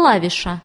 клавиша